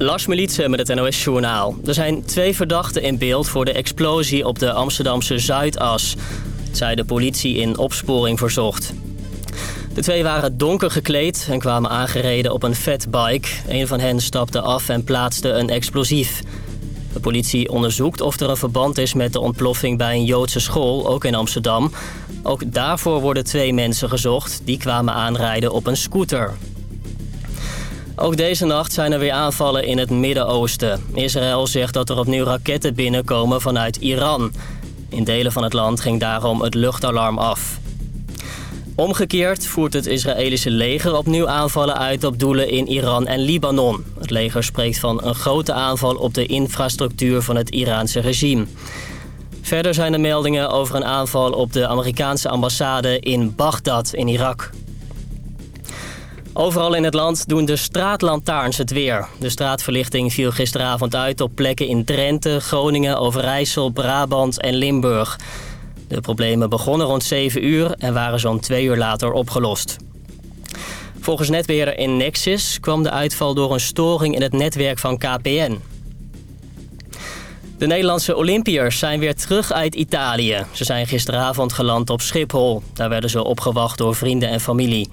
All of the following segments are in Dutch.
Lars Militsen met het NOS Journaal. Er zijn twee verdachten in beeld voor de explosie op de Amsterdamse Zuidas. zei de politie in opsporing verzocht. De twee waren donker gekleed en kwamen aangereden op een fatbike. Een van hen stapte af en plaatste een explosief. De politie onderzoekt of er een verband is met de ontploffing bij een Joodse school, ook in Amsterdam. Ook daarvoor worden twee mensen gezocht. Die kwamen aanrijden op een scooter. Ook deze nacht zijn er weer aanvallen in het Midden-Oosten. Israël zegt dat er opnieuw raketten binnenkomen vanuit Iran. In delen van het land ging daarom het luchtalarm af. Omgekeerd voert het Israëlische leger opnieuw aanvallen uit op doelen in Iran en Libanon. Het leger spreekt van een grote aanval op de infrastructuur van het Iraanse regime. Verder zijn er meldingen over een aanval op de Amerikaanse ambassade in Bagdad in Irak. Overal in het land doen de straatlantaarns het weer. De straatverlichting viel gisteravond uit op plekken in Drenthe, Groningen, Overijssel, Brabant en Limburg. De problemen begonnen rond 7 uur en waren zo'n twee uur later opgelost. Volgens netbeheerder in Nexus kwam de uitval door een storing in het netwerk van KPN. De Nederlandse Olympiërs zijn weer terug uit Italië. Ze zijn gisteravond geland op Schiphol. Daar werden ze opgewacht door vrienden en familie.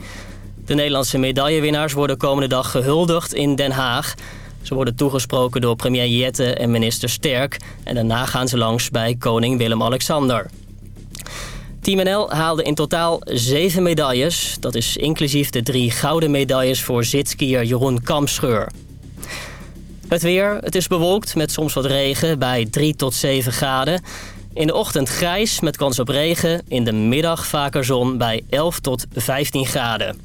De Nederlandse medaillewinnaars worden komende dag gehuldigd in Den Haag. Ze worden toegesproken door premier Jette en minister Sterk... en daarna gaan ze langs bij koning Willem-Alexander. Team NL haalde in totaal zeven medailles. Dat is inclusief de drie gouden medailles voor zitskier Jeroen Kamscheur. Het weer, het is bewolkt met soms wat regen bij 3 tot 7 graden. In de ochtend grijs met kans op regen. In de middag vaker zon bij 11 tot 15 graden.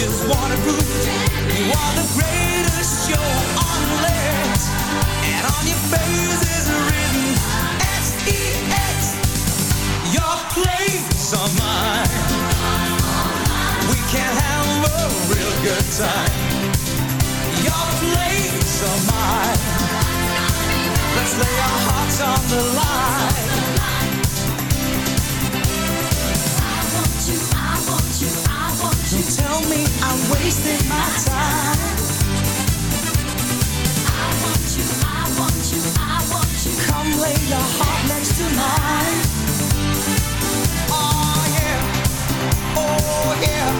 just wanna prove you are the greatest show on legs. And on your face is written S-E-X. Your place are mine. We can have a real good time. Your place are mine. Let's lay our hearts on the line. me I'm wasting my time. I want you, I want you, I want you. Come lay your heart next to mine. Oh yeah, oh yeah.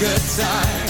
good time.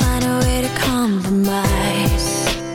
find a way to compromise.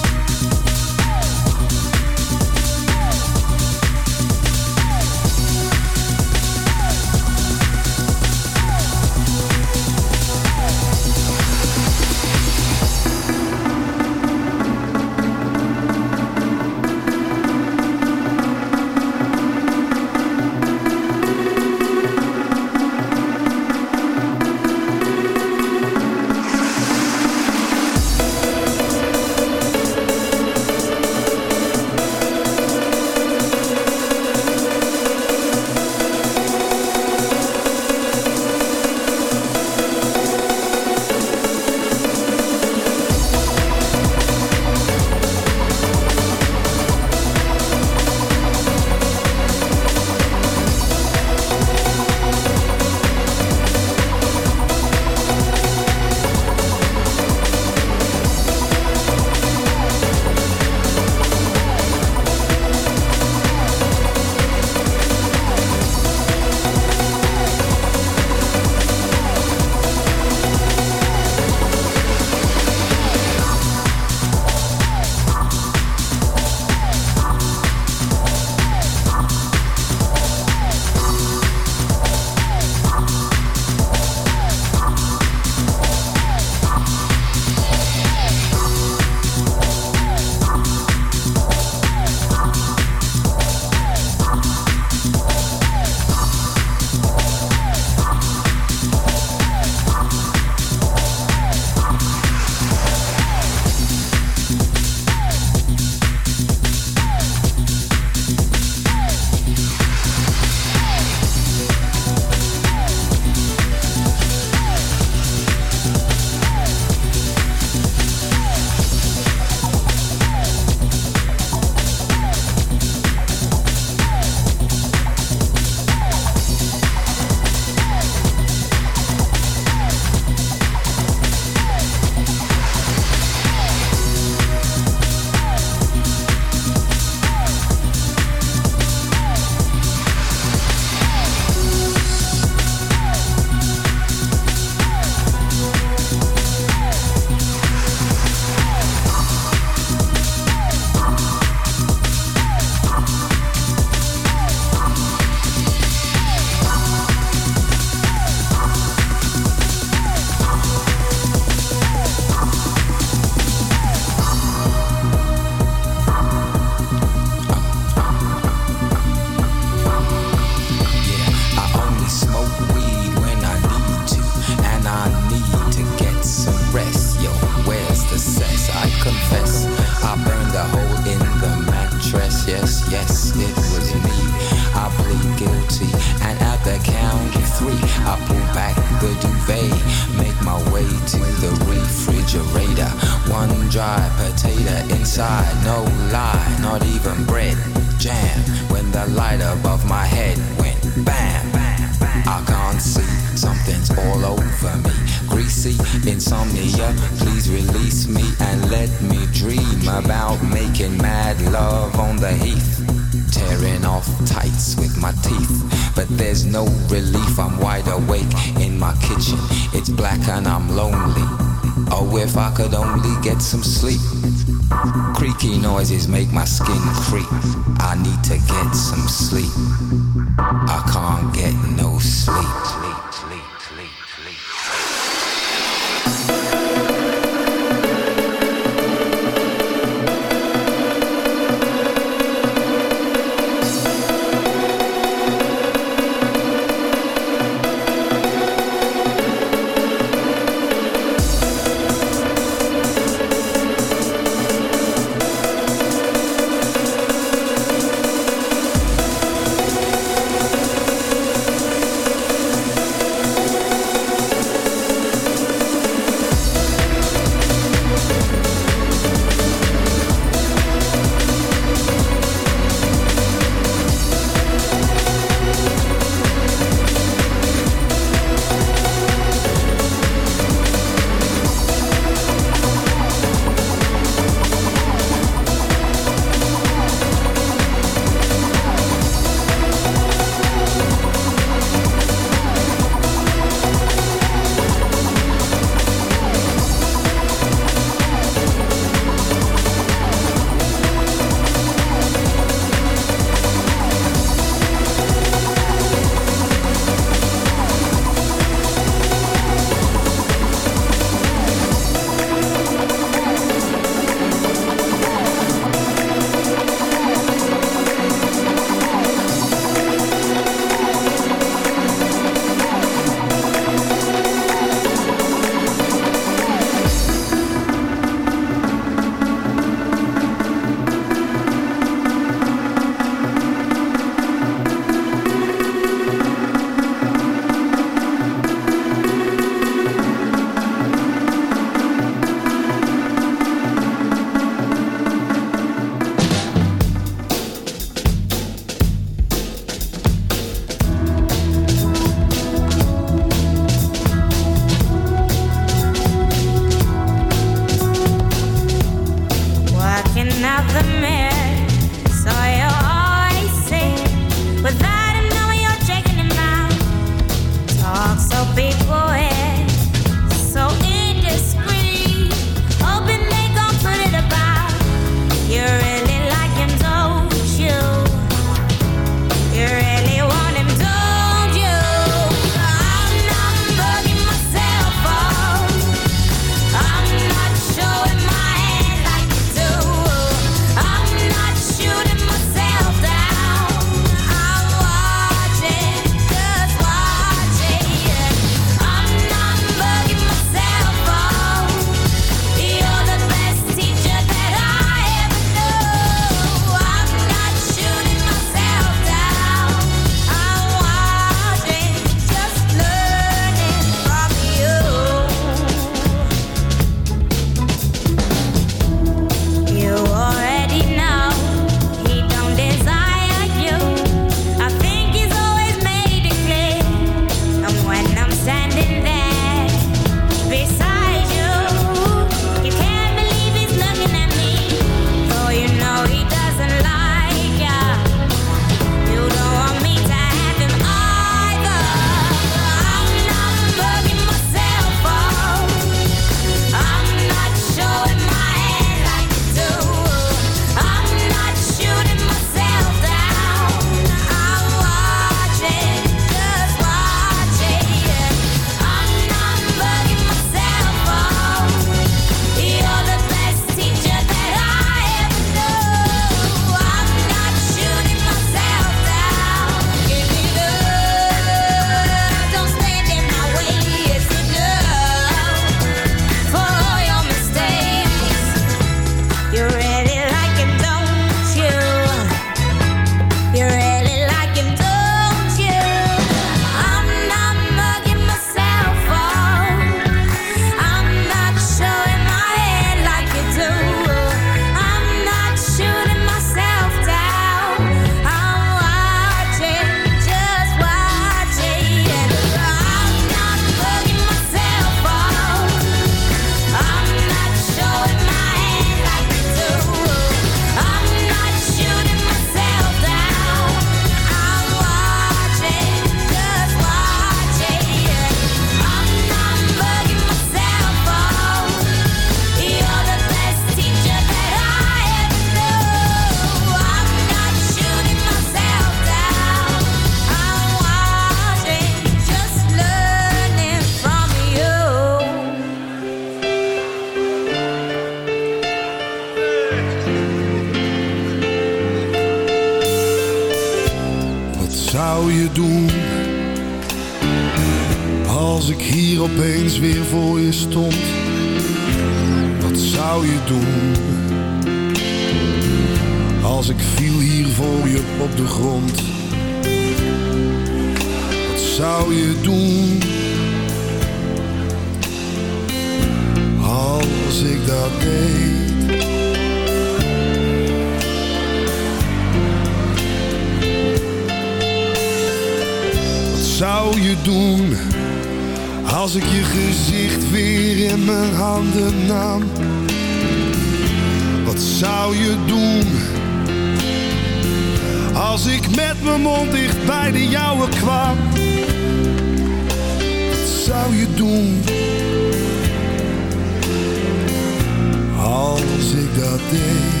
Ik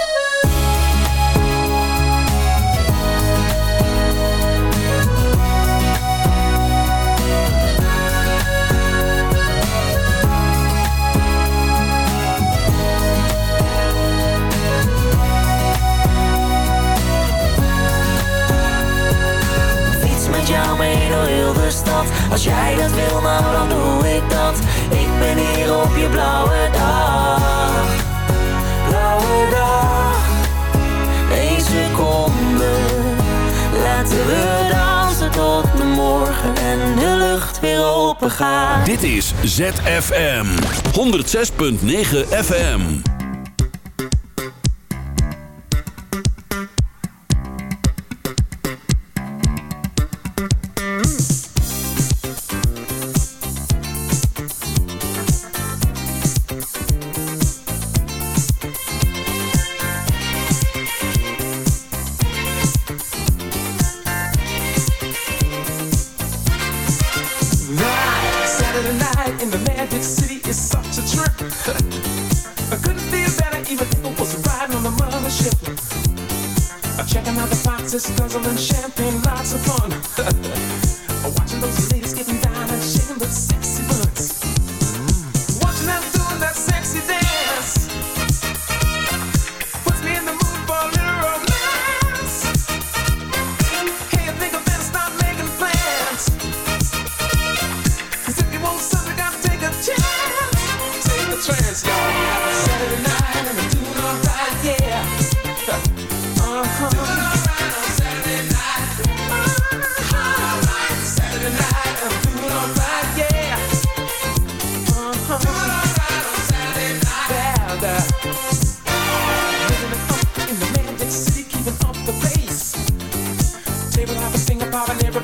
Je blauwe dag. Blauwe dag, één seconde. Laten we dansen tot de morgen en de lucht weer open gaat. Dit is ZFM 106.9 FM.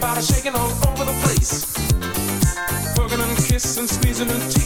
Everybody shaking all over the place. Hugging and kissing, squeezing and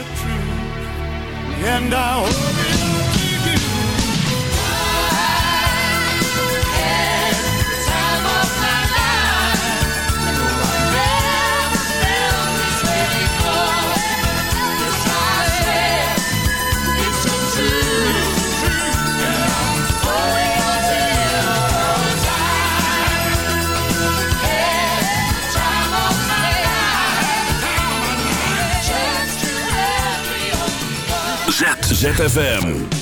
truth, and I ZFM.